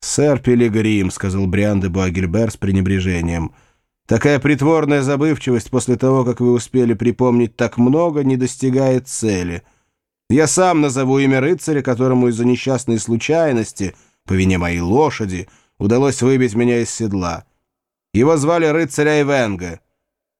«Сэр Пилигрим», — сказал Бриан де Буагильбер с пренебрежением, — «такая притворная забывчивость после того, как вы успели припомнить так много, не достигает цели. Я сам назову имя рыцаря, которому из-за несчастной случайности, по вине моей лошади, удалось выбить меня из седла. Его звали рыцарь Айвенга.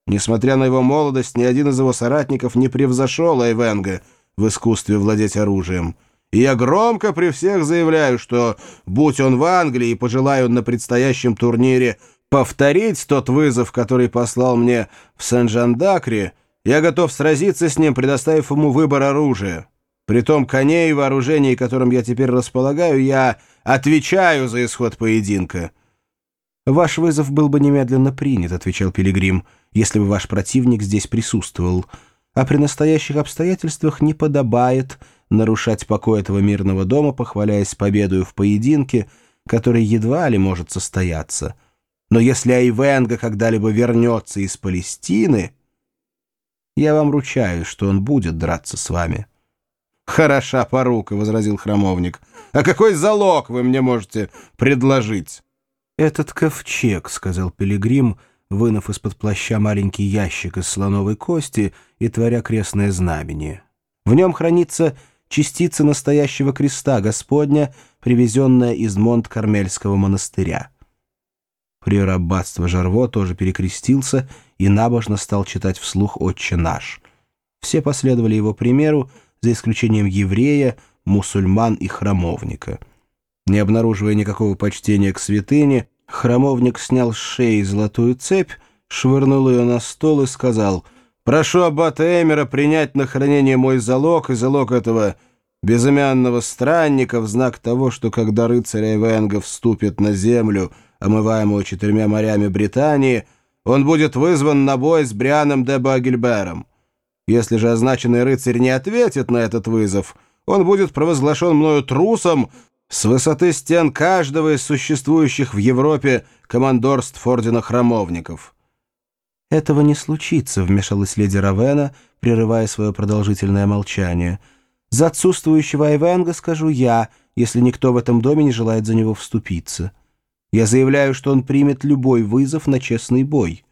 Несмотря на его молодость, ни один из его соратников не превзошел Айвенга в искусстве владеть оружием». И я громко при всех заявляю, что, будь он в Англии пожелаю на предстоящем турнире повторить тот вызов, который послал мне в Сен-Жан-Дакре, я готов сразиться с ним, предоставив ему выбор оружия. При том коне и вооружении, которым я теперь располагаю, я отвечаю за исход поединка». «Ваш вызов был бы немедленно принят», — отвечал Пилигрим, «если бы ваш противник здесь присутствовал. А при настоящих обстоятельствах не подобает нарушать покой этого мирного дома, похваляясь победою в поединке, который едва ли может состояться. Но если Айвенга когда-либо вернется из Палестины, я вам ручаюсь, что он будет драться с вами». «Хороша порука», — возразил храмовник. «А какой залог вы мне можете предложить?» «Этот ковчег», — сказал Пилигрим, вынув из-под плаща маленький ящик из слоновой кости и творя крестное знамение. «В нем хранится частица настоящего креста Господня, привезенная из Монт-Кармельского монастыря. Приор аббатства Жарво тоже перекрестился и набожно стал читать вслух «Отче наш». Все последовали его примеру, за исключением еврея, мусульман и храмовника. Не обнаруживая никакого почтения к святыне, храмовник снял с шеи золотую цепь, швырнул ее на стол и сказал — Прошу аббата Эмера принять на хранение мой залог и залог этого безымянного странника в знак того, что когда рыцарь Эвенга вступит на землю, омываемую четырьмя морями Британии, он будет вызван на бой с Брианом де Багельбером. Если же означенный рыцарь не ответит на этот вызов, он будет провозглашен мною трусом с высоты стен каждого из существующих в Европе командорств Ордена Храмовников». «Этого не случится», — вмешалась леди Равена, прерывая свое продолжительное молчание. «За отсутствующего Айвенга скажу я, если никто в этом доме не желает за него вступиться. Я заявляю, что он примет любой вызов на честный бой.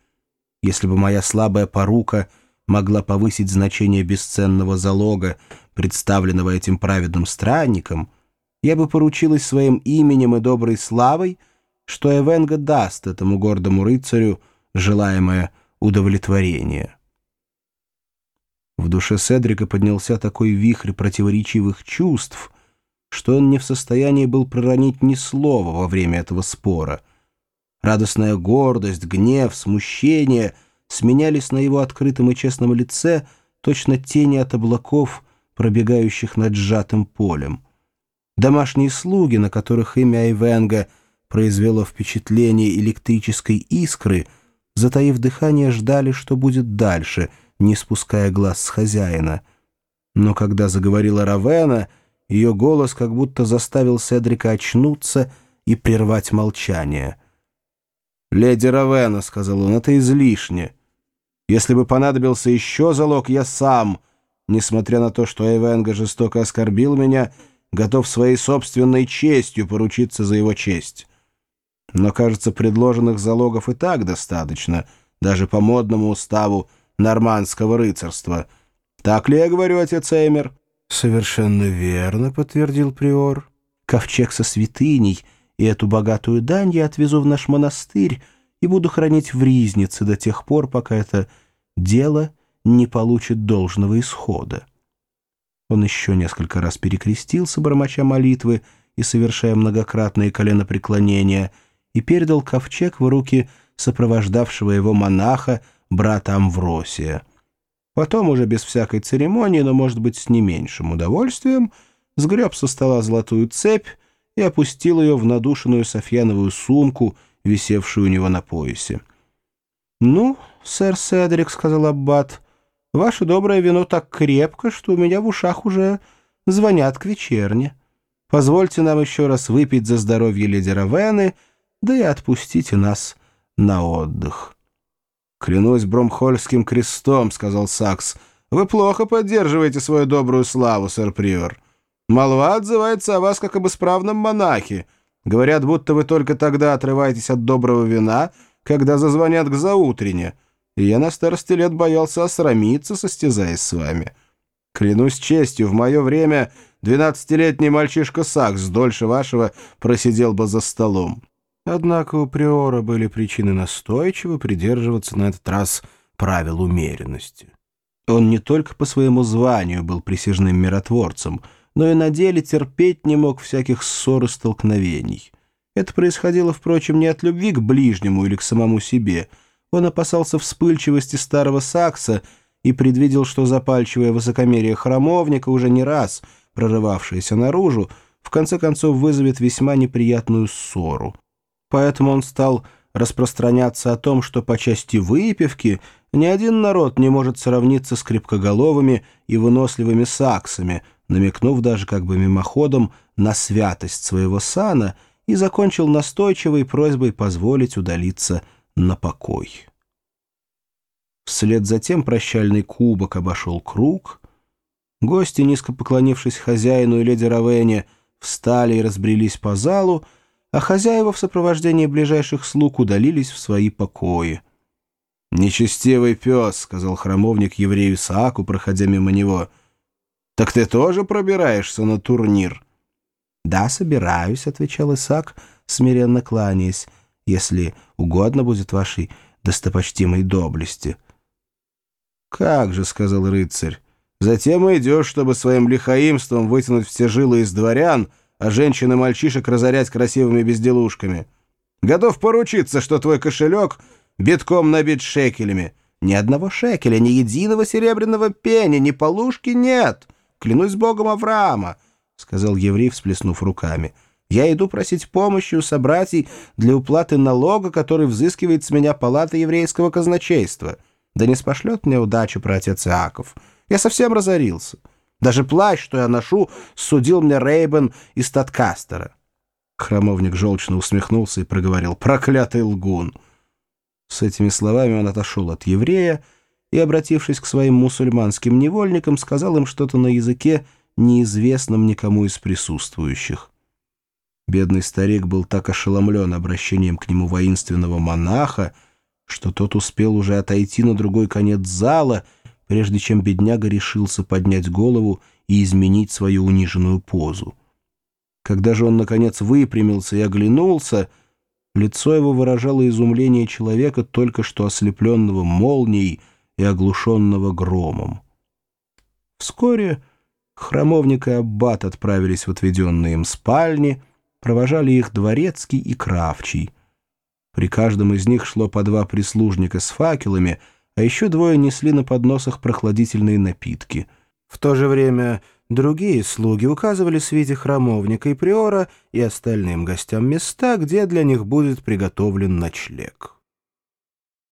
Если бы моя слабая порука могла повысить значение бесценного залога, представленного этим праведным странником, я бы поручилась своим именем и доброй славой, что Эвенга даст этому гордому рыцарю желаемое удовлетворения. В душе Седрика поднялся такой вихрь противоречивых чувств, что он не в состоянии был проронить ни слова во время этого спора. Радостная гордость, гнев, смущение сменялись на его открытом и честном лице точно тени от облаков, пробегающих над сжатым полем. Домашние слуги, на которых имя Айвенга произвело впечатление электрической искры — затаив дыхание, ждали, что будет дальше, не спуская глаз с хозяина. Но когда заговорила Равена, ее голос как будто заставил Седрика очнуться и прервать молчание. «Леди Равена», — сказал он, — «это излишне. Если бы понадобился еще залог, я сам, несмотря на то, что Эвенга жестоко оскорбил меня, готов своей собственной честью поручиться за его честь». Но, кажется, предложенных залогов и так достаточно, даже по модному уставу нормандского рыцарства. Так ли я говорю, отец Эймер? «Совершенно верно», — подтвердил приор. «Ковчег со святыней и эту богатую дань я отвезу в наш монастырь и буду хранить в ризнице до тех пор, пока это дело не получит должного исхода». Он еще несколько раз перекрестился, бормоча молитвы и совершая многократные коленопреклонения — и передал ковчег в руки сопровождавшего его монаха, брата Амвросия. Потом, уже без всякой церемонии, но, может быть, с не меньшим удовольствием, сгреб со стола золотую цепь и опустил ее в надушенную софьяновую сумку, висевшую у него на поясе. «Ну, сэр Седрик», — сказал Аббат, — «ваше доброе вино так крепко, что у меня в ушах уже звонят к вечерне. Позвольте нам еще раз выпить за здоровье леди Равены — да и отпустите нас на отдых». «Клянусь Бромхольским крестом», — сказал Сакс, — «вы плохо поддерживаете свою добрую славу, сэр Приор. Молва отзывается о вас как об исправном монахе. Говорят, будто вы только тогда отрываетесь от доброго вина, когда зазвонят к заутрене, и я на старости лет боялся осрамиться, состязаясь с вами. Клянусь честью, в мое время двенадцатилетний мальчишка Сакс дольше вашего просидел бы за столом. Однако у Приора были причины настойчиво придерживаться на этот раз правил умеренности. Он не только по своему званию был присяжным миротворцем, но и на деле терпеть не мог всяких ссор и столкновений. Это происходило, впрочем, не от любви к ближнему или к самому себе. Он опасался вспыльчивости старого Сакса и предвидел, что запальчивое высокомерие храмовника, уже не раз прорывавшееся наружу, в конце концов вызовет весьма неприятную ссору. Поэтому он стал распространяться о том, что по части выпивки ни один народ не может сравниться с крепкоголовыми и выносливыми саксами, намекнув даже как бы мимоходом на святость своего сана и закончил настойчивой просьбой позволить удалиться на покой. Вслед за тем прощальный кубок обошел круг. Гости, низко поклонившись хозяину и леди Равене, встали и разбрелись по залу, а хозяева в сопровождении ближайших слуг удалились в свои покои. «Нечестивый пес», — сказал храмовник еврею Исааку, проходя мимо него. «Так ты тоже пробираешься на турнир?» «Да, собираюсь», — отвечал Исаак, смиренно кланяясь, «если угодно будет вашей достопочтимой доблести». «Как же», — сказал рыцарь, — «затем идешь, чтобы своим лихаимством вытянуть все жилы из дворян, а женщин и мальчишек разорять красивыми безделушками. Готов поручиться, что твой кошелек битком набит шекелями. Ни одного шекеля, ни единого серебряного пени, ни полушки нет. Клянусь богом Авраама, — сказал еврей, всплеснув руками. Я иду просить помощи у собратьей для уплаты налога, который взыскивает с меня палата еврейского казначейства. Да не спошлет мне удачу про отец Иаков. Я совсем разорился. Даже плащ, что я ношу, судил мне Рейбен из Таткастера. Храмовник желчно усмехнулся и проговорил «Проклятый лгун!» С этими словами он отошел от еврея и, обратившись к своим мусульманским невольникам, сказал им что-то на языке, неизвестном никому из присутствующих. Бедный старик был так ошеломлен обращением к нему воинственного монаха, что тот успел уже отойти на другой конец зала, прежде чем бедняга решился поднять голову и изменить свою униженную позу. Когда же он, наконец, выпрямился и оглянулся — Лицо его выражало изумление человека, только что ослепленного молнией и оглушенного громом. Вскоре храмовник и аббат отправились в отведенные им спальни, провожали их дворецкий и кравчий. При каждом из них шло по два прислужника с факелами, а еще двое несли на подносах прохладительные напитки. В то же время Другие слуги указывали свите храмовника и приора и остальным гостям места, где для них будет приготовлен ночлег.